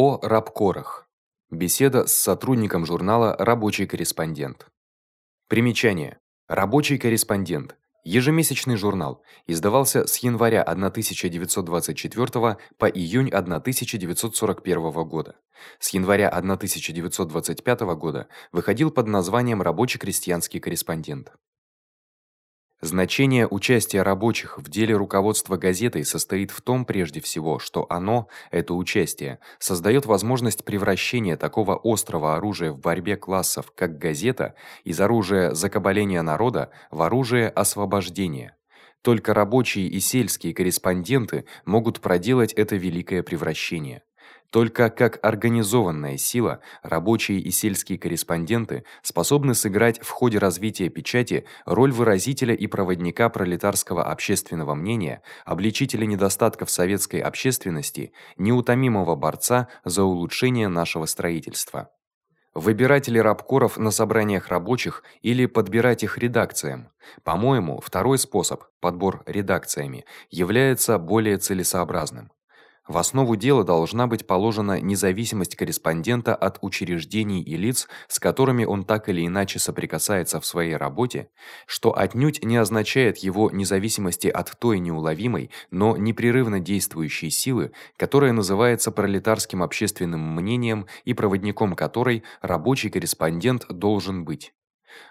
О рабкорах. Беседа с сотрудником журнала Рабочий корреспондент. Примечание: Рабочий корреспондент ежемесячный журнал, издавался с января 1924 по июнь 1941 года. С января 1925 года выходил под названием Рабочий крестьянский корреспондент. Значение участия рабочих в деле руководства газетой состоит в том прежде всего, что оно, это участие, создаёт возможность превращения такого острого оружия в борьбе классов, как газета, из оружия закабаления народа в оружие освобождения. Только рабочие и сельские корреспонденты могут проделать это великое превращение. Только как организованная сила рабочие и сельские корреспонденты способны сыграть в ходе развития печати роль выразителя и проводника пролетарского общественного мнения, обличителя недостатков советской общественности, неутомимого борца за улучшение нашего строительства. Выбирать ли рабкоров на собраниях рабочих или подбирать их редакциям? По-моему, второй способ подбор редакциями является более целесообразным. В основу дела должна быть положена независимость корреспондента от учреждений и лиц, с которыми он так или иначе соприкасается в своей работе, что отнюдь не означает его независимости от той неуловимой, но непрерывно действующей силы, которая называется пролетарским общественным мнением и проводником которой рабочий корреспондент должен быть.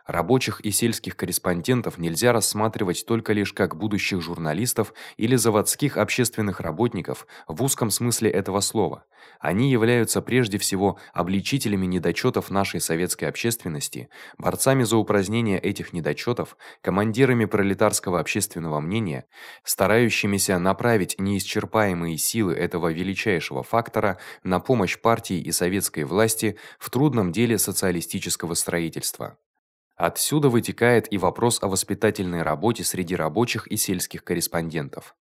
Рабочих и сельских корреспондентов нельзя рассматривать только лишь как будущих журналистов или заводских общественных работников в узком смысле этого слова. Они являются прежде всего обличителями недочётов нашей советской общественности, борцами за упразднение этих недочётов, командирами пролетарского общественного мнения, старающимися направить неисчерпаемые силы этого величайшего фактора на помощь партии и советской власти в трудном деле социалистического строительства. Отсюда вытекает и вопрос о воспитательной работе среди рабочих и сельских корреспондентов.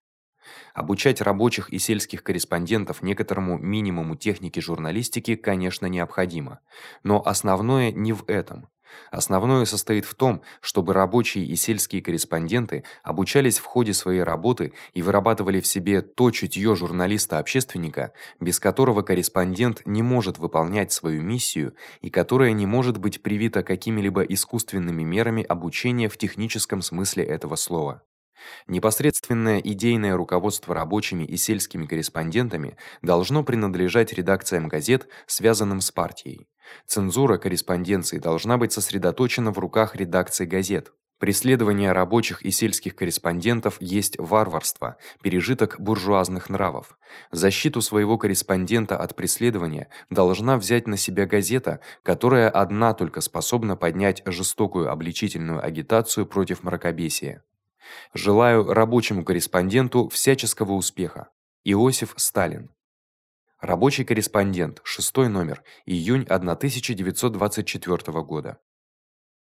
Обучать рабочих и сельских корреспондентов некоторому минимуму техники журналистики, конечно, необходимо, но основное не в этом. Основное состоит в том, чтобы рабочие и сельские корреспонденты обучались в ходе своей работы и вырабатывали в себе то чутьё журналиста-общественника, без которого корреспондент не может выполнять свою миссию и которое не может быть привито какими-либо искусственными мерами обучения в техническом смысле этого слова. Непосредственное идейное руководство рабочими и сельскими корреспондентами должно принадлежать редакциям газет, связанным с партией. Цензура корреспонденции должна быть сосредоточена в руках редакций газет. Преследование рабочих и сельских корреспондентов есть варварство, пережиток буржуазных нравов. Защиту своего корреспондента от преследования должна взять на себя газета, которая одна только способна поднять жестокую обличительную агитацию против мракобесия. Желаю рабочему корреспонденту всяческого успеха. Иосиф Сталин. Рабочий корреспондент, 6 номер, июнь 1924 года.